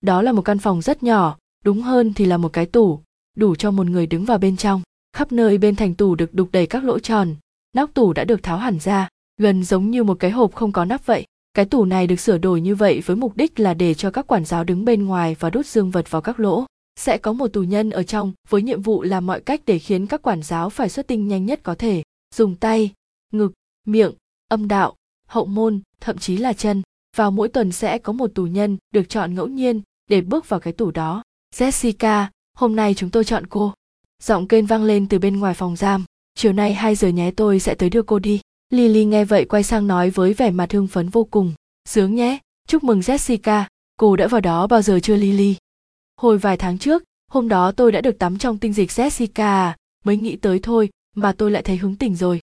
đó là một căn phòng rất nhỏ, đúng hơn thì là một cái tủ, đủ cho một người đứng vào bên trong. Khắp nơi bên thành tủ được đục đầy các lỗ tròn, nóc tủ đã được tháo hẳn ra, gần giống như một cái hộp không có nắp vậy. Cái tủ này được sửa đổi như vậy với mục đích là để cho các quản giáo đứng bên ngoài và đút dương vật vào các lỗ. Sẽ có một tù nhân ở trong, với nhiệm vụ làm mọi cách để khiến các quản giáo phải xuất tinh nhanh nhất có thể. Dùng tay, ngực, miệng, âm đạo, hậu môn, thậm chí là chân. Vào mỗi tuần sẽ có một tù nhân được chọn ngẫu nhiên để bước vào cái tủ đó. Jessica, hôm nay chúng tôi chọn cô. Giọng kênh vang lên từ bên ngoài phòng giam. Chiều nay 2 giờ nhé, tôi sẽ tới đưa cô đi. Lily nghe vậy quay sang nói với vẻ mặt hưng phấn vô cùng. Sướng nhé, chúc mừng jessica. Cô đã vào đó bao giờ chưa, lily? Hồi vài tháng trước, hôm đó tôi đã được tắm trong tinh dịch jessica à? Mới nghĩ tới thôi, mà tôi lại thấy hứng tỉnh rồi.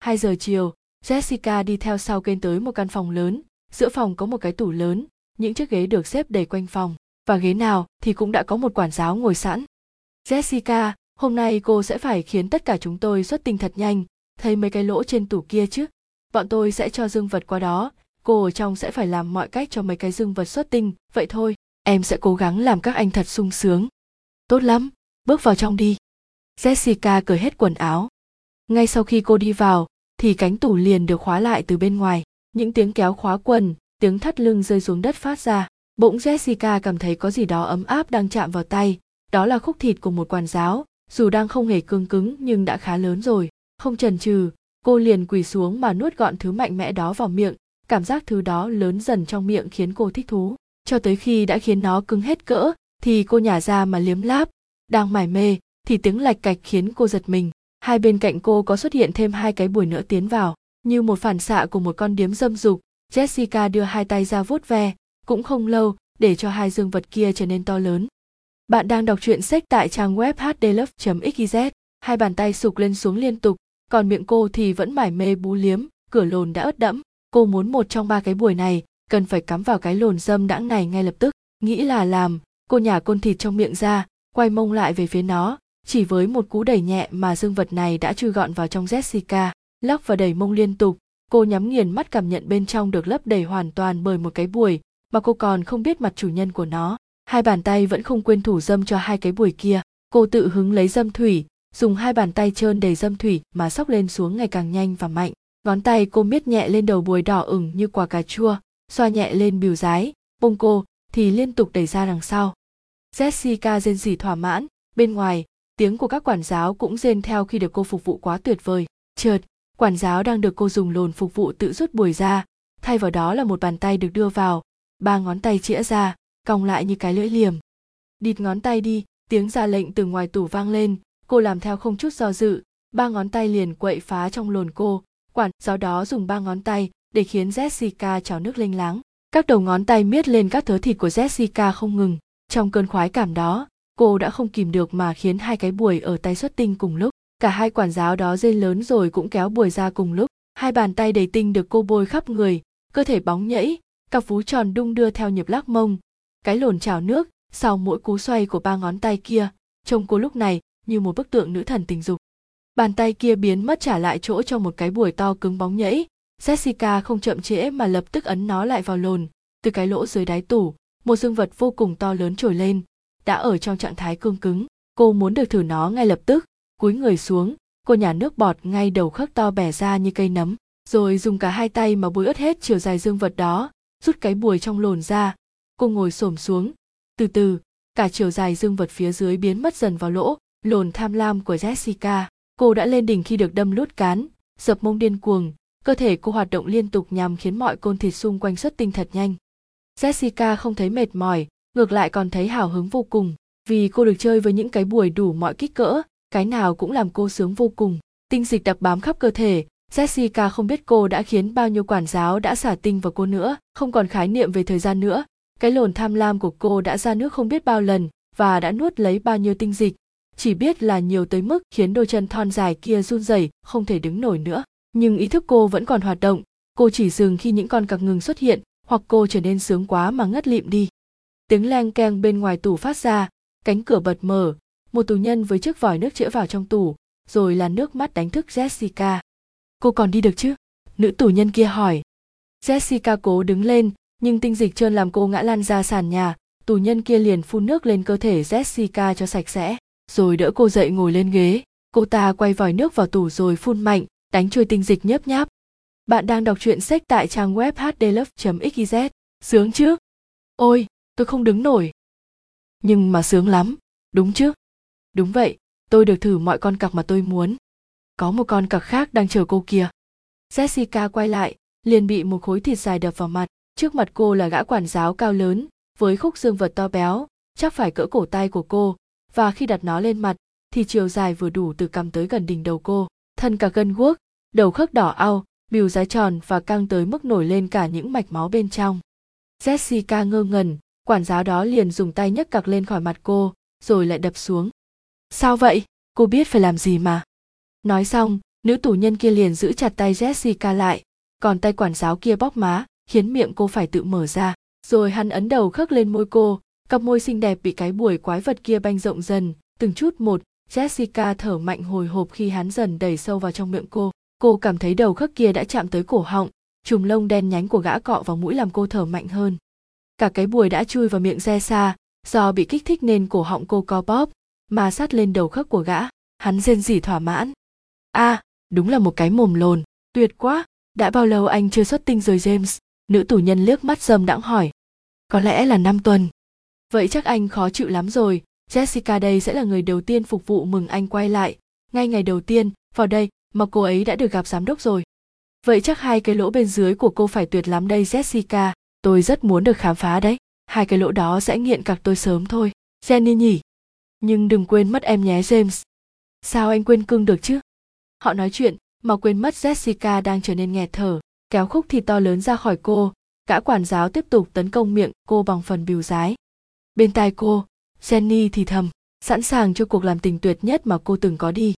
2 giờ chiều, jessica đi theo sau kênh tới một căn phòng lớn. Giữa phòng có một cái tủ lớn những chiếc ghế được xếp đầy quanh phòng. Và ghế nào thì cũng đã có một quản giáo ngồi sẵn. Jessica, hôm nay cô sẽ phải khiến tất cả chúng tôi xuất tinh thật nhanh. Thấy mấy cái lỗ trên tủ kia chứ? Bọn tôi sẽ cho dương vật qua đó. Cô ở trong sẽ phải làm mọi cách cho mấy cái dương vật xuất tinh. Vậy thôi, em sẽ cố gắng làm các anh thật sung sướng. Tốt lắm, bước vào trong đi. Jessica cởi hết quần áo. Ngay sau khi cô đi vào, thì cánh tủ liền được khóa lại từ bên ngoài. Những tiếng kéo khóa quần tiếng thắt lưng rơi xuống đất phát ra, bỗng jessica cảm thấy có gì đó ấm áp đang chạm vào tay, đó là khúc thịt của một quản giáo, dù đang không hề cương cứng nhưng đã khá lớn rồi, không chần chừ, cô liền quỳ xuống mà nuốt gọn thứ mạnh mẽ đó vào miệng, cảm giác thứ đó lớn dần trong miệng khiến cô thích thú, cho tới khi đã khiến nó cứng hết cỡ, thì cô nhả ra mà liếm láp, đang mải mê, thì tiếng lạch cạch khiến cô giật mình, hai bên cạnh cô có xuất hiện thêm hai cái bùi nữa tiến vào, như một phản xạ của một con điếm dâm dục jessica đưa hai tay ra vuốt ve, cũng không lâu, để cho hai dương vật kia trở nên to lớn. Bạn đang đọc truyện sách tại trang web hdlove xyz hai bàn tay sụp lên xuống liên tục, còn miệng cô thì vẫn mải mê bú liếm, cửa lồn đã ướt đẫm. Cô muốn một trong ba cái buổi này, cần phải cắm vào cái lồn dâm đãng này ngay lập tức. Nghĩ là làm, cô nhả côn thịt trong miệng ra, quay mông lại về phía nó. Chỉ với một cú đẩy nhẹ mà dương vật này đã chui gọn vào trong jessica, lóc và đẩy mông liên tục cô nhắm nghiền mắt cảm nhận bên trong được lấp đầy hoàn toàn bởi một cái buổi mà cô còn không biết mặt chủ nhân của nó. Hai bàn tay vẫn không quên thủ dâm cho hai cái buổi kia. Cô tự hứng lấy dâm thủy, dùng hai bàn tay trơn đầy dâm thủy mà xốc lên xuống ngày càng nhanh và mạnh. Ngón tay cô miết nhẹ lên đầu bùi đỏ ửng như quả cà chua, xoa nhẹ lên biểu rái bông cô thì liên tục đẩy ra đằng sau. Jessica rên rỉ thỏa mãn, bên ngoài, tiếng của các quản giáo cũng rên theo khi được cô phục vụ quá tuyệt vời. Chợt quản giáo đang được cô dùng lồn phục vụ tự rút bùi ra. Thay vào đó là một bàn tay được đưa vào. Ba ngón tay chĩa ra, cong lại như cái lưỡi liềm. Địt ngón tay đi, tiếng ra lệnh từ ngoài tủ vang lên. Cô làm theo không chút do dự, ba ngón tay liền quậy phá trong lồn cô. Quản giáo đó dùng ba ngón tay để khiến jessica trào nước lênh láng. Các đầu ngón tay miết lên các thớ thịt của jessica không ngừng. Trong cơn khoái cảm đó, cô đã không kìm được mà khiến hai cái buổi ở tay xuất tinh cùng lúc cả hai quản giáo đó rên lớn rồi cũng kéo bùi ra cùng lúc. Hai bàn tay đầy tinh được cô bôi khắp người, cơ thể bóng nhẫy, cặp vú tròn đung đưa theo nhịp lắc mông. Cái lồn trào nước sau mỗi cú xoay của ba ngón tay kia, trông cô lúc này như một bức tượng nữ thần tình dục. Bàn tay kia biến mất trả lại chỗ cho một cái buổi to cứng bóng nhẫy. Jessica không chậm trễ mà lập tức ấn nó lại vào lồn. Từ cái lỗ dưới đáy tủ, một dương vật vô cùng to lớn trồi lên, đã ở trong trạng thái cương cứng. Cô muốn được thử nó ngay lập tức cúi người xuống, cô nhả nước bọt ngay đầu khắc to bẻ ra như cây nấm, rồi dùng cả hai tay mà bôi ớt hết chiều dài dương vật đó, rút cái bùi trong lồn ra. Cô ngồi xổm xuống. Từ từ, cả chiều dài dương vật phía dưới biến mất dần vào lỗ, lồn tham lam của jessica. Cô đã lên đỉnh khi được đâm lút cán, dập mông điên cuồng. Cơ thể cô hoạt động liên tục nhằm khiến mọi côn thịt xung quanh xuất tinh thật nhanh. Jessica không thấy mệt mỏi, ngược lại còn thấy hào hứng vô cùng, vì cô được chơi với những cái buổi đủ mọi kích cỡ cái nào cũng làm cô sướng vô cùng. Tinh dịch đặc bám khắp cơ thể. Jessica không biết cô đã khiến bao nhiêu quản giáo đã xả tinh vào cô nữa, không còn khái niệm về thời gian nữa. Cái lồn tham lam của cô đã ra nước không biết bao lần và đã nuốt lấy bao nhiêu tinh dịch. Chỉ biết là nhiều tới mức khiến đôi chân thon dài kia run rẩy, không thể đứng nổi nữa. Nhưng ý thức cô vẫn còn hoạt động. Cô chỉ dừng khi những con cặc ngừng xuất hiện, hoặc cô trở nên sướng quá mà ngất lịm đi. Tiếng leng keng bên ngoài tủ phát ra. Cánh cửa bật mở một tù nhân với chiếc vòi nước chĩa vào trong tủ rồi là nước mắt đánh thức jessica. Cô còn đi được chứ? Nữ tù nhân kia hỏi. Jessica cố đứng lên, nhưng tinh dịch trơn làm cô ngã lăn ra sàn nhà. Tù nhân kia liền phun nước lên cơ thể jessica cho sạch sẽ, rồi đỡ cô dậy ngồi lên ghế. Cô ta quay vòi nước vào tủ rồi phun mạnh, đánh trôi tinh dịch nhấp nháp. Bạn đang đọc truyện sách tại trang web hdlove xyz sướng chứ? Ôi, tôi không đứng nổi. Nhưng mà sướng lắm. Đúng chứ? Đúng vậy, tôi được thử mọi con cặc mà tôi muốn. Có một con cặc khác đang chờ cô kia jessica quay lại, liền bị một khối thịt dài đập vào mặt. Trước mặt cô là gã quản giáo cao lớn, với khúc xương vật to béo, chắc phải cỡ cổ tay của cô. Và khi đặt nó lên mặt, thì chiều dài vừa đủ từ cằm tới gần đỉnh đầu cô. Thân cả gân guốc, đầu khớp đỏ au, bìu giá tròn và căng tới mức nổi lên cả những mạch máu bên trong. Jessica ngơ ngẩn, quản giáo đó liền dùng tay nhấc cặc lên khỏi mặt cô, rồi lại đập xuống sao vậy? Cô biết phải làm gì mà. Nói xong, nữ tù nhân kia liền giữ chặt tay jessica lại. Còn tay quản giáo kia bóp má, khiến miệng cô phải tự mở ra. Rồi hắn ấn đầu khắc lên môi cô. Cặp môi xinh đẹp bị cái buổi quái vật kia banh rộng dần. Từng chút một, jessica thở mạnh hồi hộp khi hắn dần đẩy sâu vào trong miệng cô. Cô cảm thấy đầu khắc kia đã chạm tới cổ họng. Chùm lông đen nhánh của gã cọ vào mũi làm cô thở mạnh hơn. Cả cái buổi đã chui vào miệng re xa do bị kích thích nên cổ họng cô co bóp mà sát lên đầu khớp của gã. Hắn rên rỉ thỏa mãn. A à, đúng là một cái mồm lồn tuyệt quá. Đã bao lâu anh chưa xuất tinh rồi james? Nữ tù nhân liếc mắt dâm đãng hỏi. Có lẽ là năm tuần. Vậy chắc anh khó chịu lắm rồi. Jessica đây sẽ là người đầu tiên phục vụ mừng anh quay lại. Ngay ngày đầu tiên vào đây mà cô ấy đã được gặp giám đốc rồi. Vậy chắc hai cái lỗ bên dưới của cô phải tuyệt lắm đây jessica. Tôi rất muốn được khám phá đấy. Hai cái lỗ đó sẽ nghiện cặc tôi sớm thôi. Jenny nhỉ? Nhưng đừng quên mất em nhé, james. Sao anh quên cưng được chứ? Họ nói chuyện, mà quên mất jessica đang trở nên nghẹt thở, kéo khúc thịt to lớn ra khỏi cô. Gã quản giáo tiếp tục tấn công miệng cô bằng phần bìu rái. Bên tai cô, jenny thì thầm, sẵn sàng cho cuộc làm tình tuyệt nhất mà cô từng có đi.